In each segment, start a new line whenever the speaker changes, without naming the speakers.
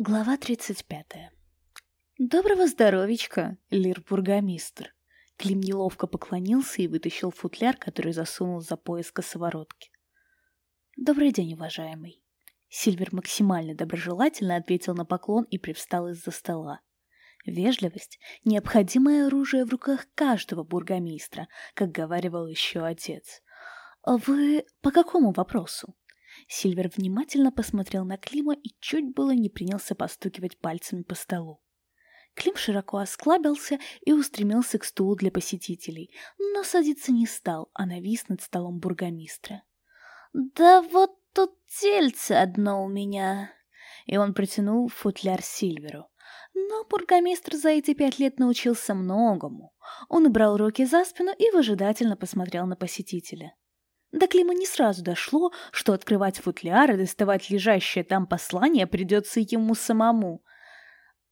Глава 35. «Доброго здоровичка, лир-бургомистр!» Клим неловко поклонился и вытащил футляр, который засунул за пояс косоворотки. «Добрый день, уважаемый!» Сильвер максимально доброжелательно ответил на поклон и привстал из-за стола. Вежливость — необходимое оружие в руках каждого бургомистра, как говаривал еще отец. «Вы по какому вопросу?» Сильвер внимательно посмотрел на Клима и чуть было не принялся постукивать пальцами по столу. Клим широко осклабился и устремился к стулу для посетителей, но садиться не стал, а навис над столом бургомистра. «Да вот тут тельце одно у меня!» И он протянул футляр Сильверу. Но бургомистр за эти пять лет научился многому. Он убрал руки за спину и выжидательно посмотрел на посетителя. До Клима не сразу дошло, что открывать футляр и доставать лежащее там послание придется ему самому.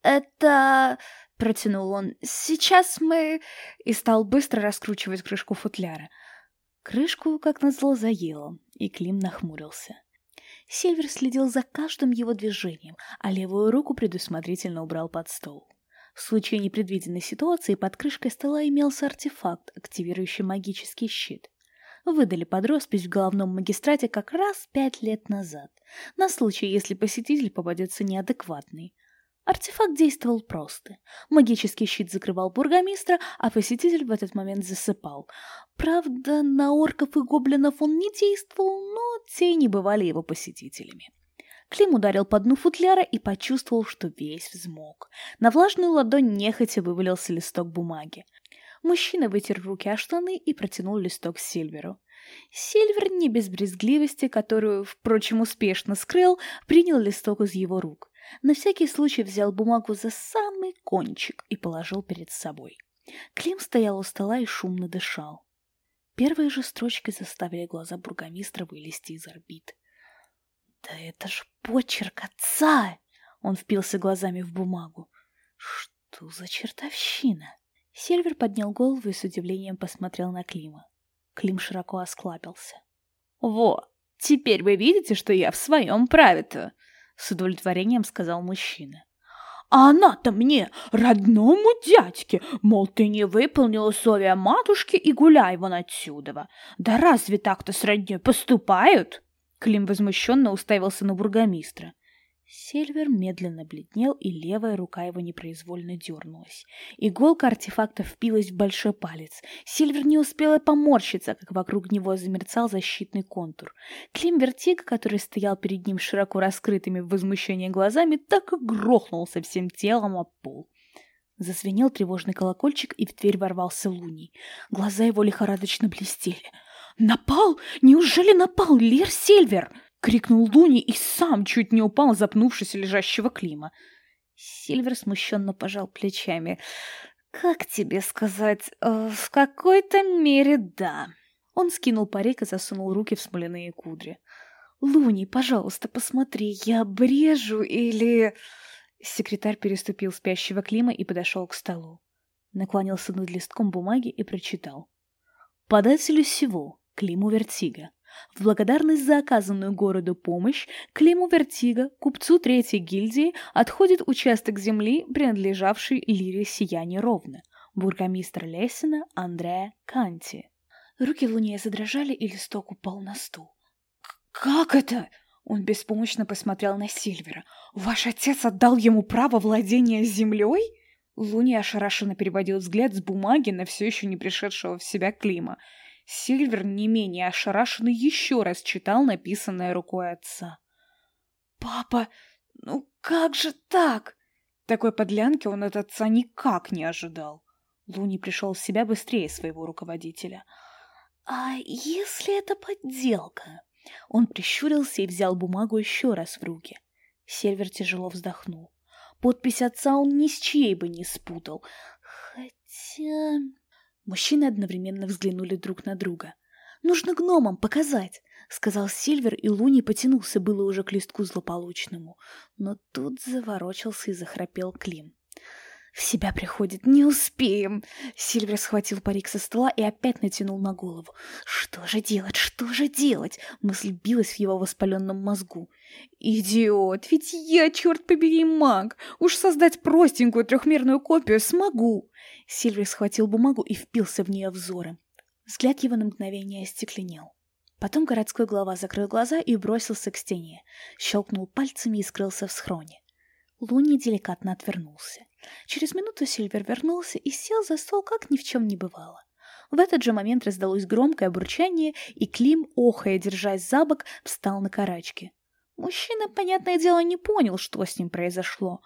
«Это...» — протянул он. «Сейчас мы...» И стал быстро раскручивать крышку футляра. Крышку, как назло, заело, и Клим нахмурился. Сильвер следил за каждым его движением, а левую руку предусмотрительно убрал под стол. В случае непредвиденной ситуации под крышкой стола имелся артефакт, активирующий магический щит выдали под роспись в головном магистрате как раз пять лет назад, на случай, если посетитель попадется неадекватный. Артефакт действовал просто. Магический щит закрывал бургомистра, а посетитель в этот момент засыпал. Правда, на орков и гоблинов он не действовал, но те не бывали его посетителями. Клим ударил по дну футляра и почувствовал, что весь взмок. На влажную ладонь нехотя вывалился листок бумаги. Мужчина вытер руки о штаны и протянул листок Сильверу. Сильвер, не без брезгливости, которую, впрочем, успешно скрыл, принял листок из его рук. На всякий случай взял бумагу за самый кончик и положил перед собой. Клим стоял у стола и шумно дышал. Первые же строчки заставили глаза бургомистра вылезти из орбит. «Да это ж почерк отца!» Он впился глазами в бумагу. «Что за чертовщина?» Сильвер поднял голову и с удивлением посмотрел на Клима. Клим широко осклабился. «Во, теперь вы видите, что я в своем праве-то!» С удовлетворением сказал мужчина. А она-то мне, родному дядьке, мол, ты не выполнил условия матушки и гуляй вон отсюда. Да разве так-то с родней поступают? Клим возмущенно уставился на бургомистра. Сильвер медленно бледнел, и левая рука его непроизвольно дернулась. Иголка артефакта впилась в большой палец. Сильвер не успел и поморщиться, как вокруг него замерцал защитный контур. Клим Вертига, который стоял перед ним с широко раскрытыми в возмущении глазами, так и грохнулся всем телом об пол. Зазвенел тревожный колокольчик, и в дверь ворвался Луни. Глаза его лихорадочно блестели. «Напал? Неужели напал Лир Сильвер?» — крикнул Луни и сам чуть не упал, запнувшись о лежащего Клима. Сильвер смущенно пожал плечами. «Как тебе сказать? Э, в какой-то мере да». Он скинул парик и засунул руки в смоляные кудри. «Луни, пожалуйста, посмотри, я брежу или...» Секретарь переступил спящего Клима и подошел к столу. Наклонился над листком бумаги и прочитал. «Подателю всего, Климу Вертига, в благодарность за оказанную городу помощь Климу Вертига, купцу третьей гильдии, отходит участок земли, принадлежавший Лире Сияние Ровно, бургомистр Лесина Андреа Канти. Руки Луни задрожали, и листок упал на стул. «Как это?» Он беспомощно посмотрел на Сильвера. «Ваш отец отдал ему право владения землей?» Луни ошарашенно переводил взгляд с бумаги на все еще не пришедшего в себя Клима. Сильвер, не менее ошарашенный, еще раз читал написанное рукой отца. «Папа, ну как же так?» Такой подлянки он от отца никак не ожидал. Луни пришел в себя быстрее своего руководителя. «А если это подделка?» Он прищурился и взял бумагу еще раз в руки. Сильвер тяжело вздохнул. Подпись отца он ни с чьей бы не спутал. Хотя... Мужчины одновременно взглянули друг на друга. «Нужно гномам показать!» — сказал Сильвер, и Луни потянулся было уже к листку злополучному. Но тут заворочился и захрапел Клим. В себя приходит. Не успеем. Сильвер схватил парик со стола и опять натянул на голову. Что же делать? Что же делать? Мысль билась в его воспаленном мозгу. Идиот, ведь я, черт побери, маг. Уж создать простенькую трехмерную копию смогу. Сильвер схватил бумагу и впился в нее взором. Взгляд его на мгновение остекленел. Потом городской глава закрыл глаза и бросился к стене, щелкнул пальцами и скрылся в схроне. Луни деликатно отвернулся. Через минуту Сильвер вернулся и сел за стол, как ни в чем не бывало. В этот же момент раздалось громкое бурчание, и Клим, охая, держась за бок, встал на карачки. Мужчина, понятное дело, не понял, что с ним произошло.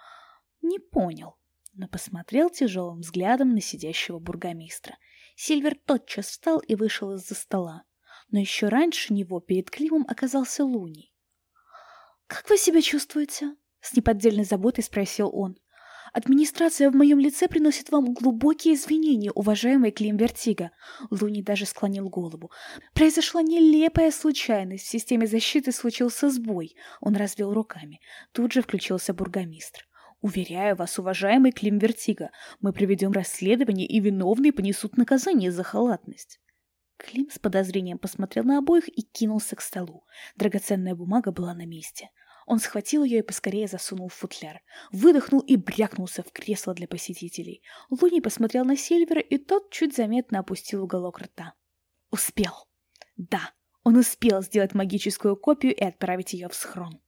Не понял, но посмотрел тяжелым взглядом на сидящего бургомистра. Сильвер тотчас встал и вышел из-за стола. Но еще раньше него перед Климом оказался Луни. «Как вы себя чувствуете?» — с неподдельной заботой спросил он. Администрация в моем лице приносит вам глубокие извинения, уважаемый Клим Вертига. Луни даже склонил голову. Произошла нелепая случайность. В системе защиты случился сбой. Он развел руками. Тут же включился бургомистр. Уверяю вас, уважаемый Клим Вертига, мы проведем расследование, и виновные понесут наказание за халатность. Клим с подозрением посмотрел на обоих и кинулся к столу. Драгоценная бумага была на месте. Он схватил ее и поскорее засунул в футляр. Выдохнул и брякнулся в кресло для посетителей. Луни посмотрел на Сильвера, и тот чуть заметно опустил уголок рта. Успел. Да, он успел сделать магическую копию и отправить ее в схрон.